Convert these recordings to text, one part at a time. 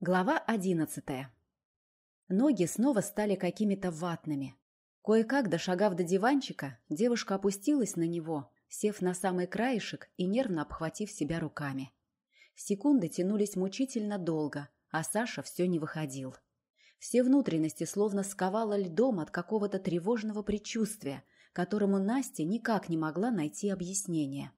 Глава одиннадцатая. Ноги снова стали какими-то ватными. Кое-как, дошагав до диванчика, девушка опустилась на него, сев на самый краешек и нервно обхватив себя руками. Секунды тянулись мучительно долго, а Саша все не выходил. Все внутренности словно сковало льдом от какого-то тревожного предчувствия, которому Настя никак не могла найти объяснение.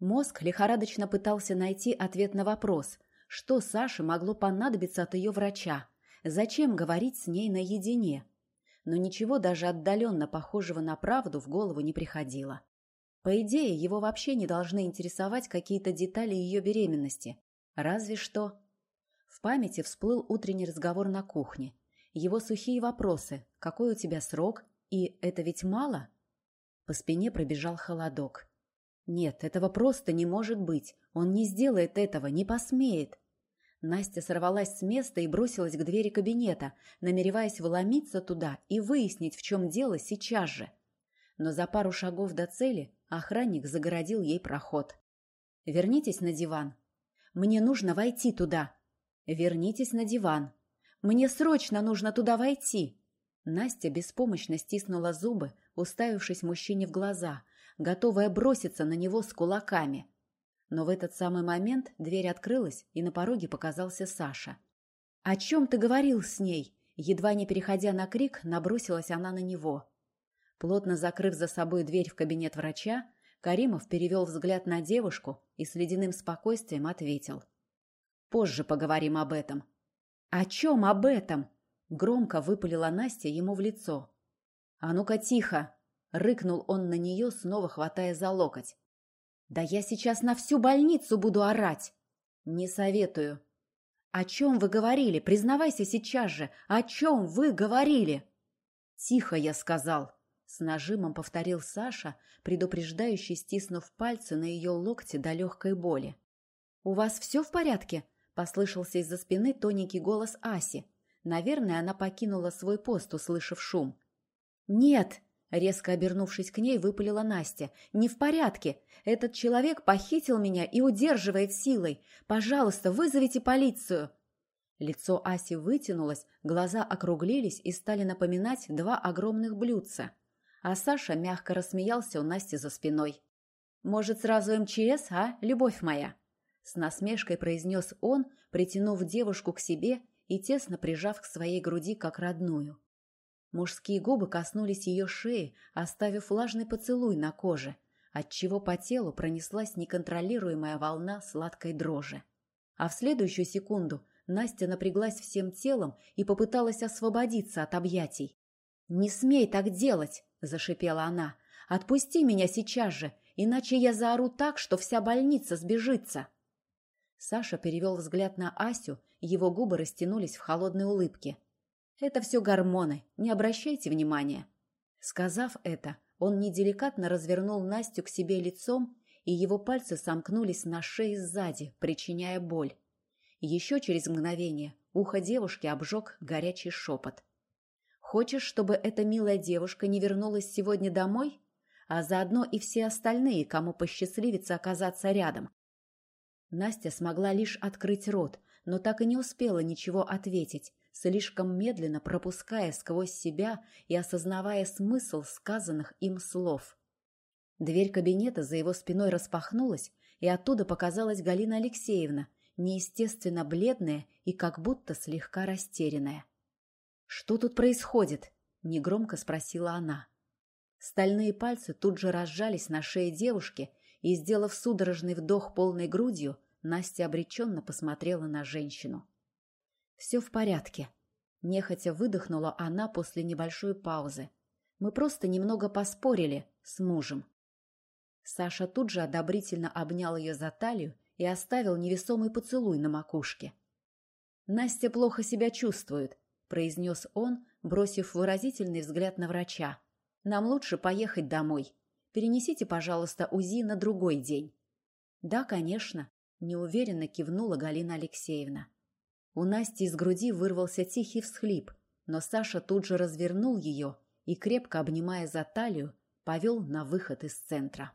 Мозг лихорадочно пытался найти ответ на вопрос – что Саше могло понадобиться от ее врача? Зачем говорить с ней наедине? Но ничего даже отдаленно похожего на правду в голову не приходило. По идее, его вообще не должны интересовать какие-то детали ее беременности. Разве что... В памяти всплыл утренний разговор на кухне. Его сухие вопросы «Какой у тебя срок?» и «Это ведь мало?» По спине пробежал холодок. Нет, этого просто не может быть. Он не сделает этого, не посмеет. Настя сорвалась с места и бросилась к двери кабинета, намереваясь вломиться туда и выяснить, в чем дело сейчас же. Но за пару шагов до цели охранник загородил ей проход. «Вернитесь на диван. Мне нужно войти туда. Вернитесь на диван. Мне срочно нужно туда войти!» Настя беспомощно стиснула зубы, уставившись мужчине в глаза, готовая броситься на него с кулаками – но в этот самый момент дверь открылась, и на пороге показался Саша. «О чем ты говорил с ней?» Едва не переходя на крик, набросилась она на него. Плотно закрыв за собой дверь в кабинет врача, Каримов перевел взгляд на девушку и с ледяным спокойствием ответил. «Позже поговорим об этом». «О чем об этом?» Громко выпалила Настя ему в лицо. «А ну-ка тихо!» — рыкнул он на нее, снова хватая за локоть. Да я сейчас на всю больницу буду орать. Не советую. О чем вы говорили? Признавайся сейчас же. О чем вы говорили? Тихо, я сказал. С нажимом повторил Саша, предупреждающий, стиснув пальцы на ее локте до легкой боли. «У вас все в порядке?» – послышался из-за спины тоненький голос Аси. Наверное, она покинула свой пост, услышав шум. «Нет!» Резко обернувшись к ней, выпалила Настя. «Не в порядке. Этот человек похитил меня и удерживает силой. Пожалуйста, вызовите полицию!» Лицо Аси вытянулось, глаза округлились и стали напоминать два огромных блюдца. А Саша мягко рассмеялся у Насти за спиной. «Может, сразу МЧС, а, любовь моя?» С насмешкой произнес он, притянув девушку к себе и тесно прижав к своей груди как родную. Мужские губы коснулись ее шеи, оставив влажный поцелуй на коже, отчего по телу пронеслась неконтролируемая волна сладкой дрожи. А в следующую секунду Настя напряглась всем телом и попыталась освободиться от объятий. «Не смей так делать!» – зашипела она. «Отпусти меня сейчас же, иначе я заору так, что вся больница сбежится!» Саша перевел взгляд на Асю, его губы растянулись в холодной улыбке – это все гормоны, не обращайте внимания. Сказав это, он неделикатно развернул Настю к себе лицом, и его пальцы сомкнулись на шее сзади, причиняя боль. Еще через мгновение ухо девушки обжег горячий шепот. «Хочешь, чтобы эта милая девушка не вернулась сегодня домой? А заодно и все остальные, кому посчастливится оказаться рядом?» Настя смогла лишь открыть рот, но так и не успела ничего ответить, слишком медленно пропуская сквозь себя и осознавая смысл сказанных им слов. Дверь кабинета за его спиной распахнулась, и оттуда показалась Галина Алексеевна, неестественно бледная и как будто слегка растерянная. «Что тут происходит?» – негромко спросила она. Стальные пальцы тут же разжались на шее девушки, и, сделав судорожный вдох полной грудью, Настя обреченно посмотрела на женщину. «Все в порядке», – нехотя выдохнула она после небольшой паузы. «Мы просто немного поспорили с мужем». Саша тут же одобрительно обнял ее за талию и оставил невесомый поцелуй на макушке. «Настя плохо себя чувствует», – произнес он, бросив выразительный взгляд на врача. «Нам лучше поехать домой. Перенесите, пожалуйста, УЗИ на другой день». «Да, конечно», – неуверенно кивнула Галина Алексеевна. У Насти из груди вырвался тихий всхлип, но Саша тут же развернул ее и, крепко обнимая за талию, повел на выход из центра.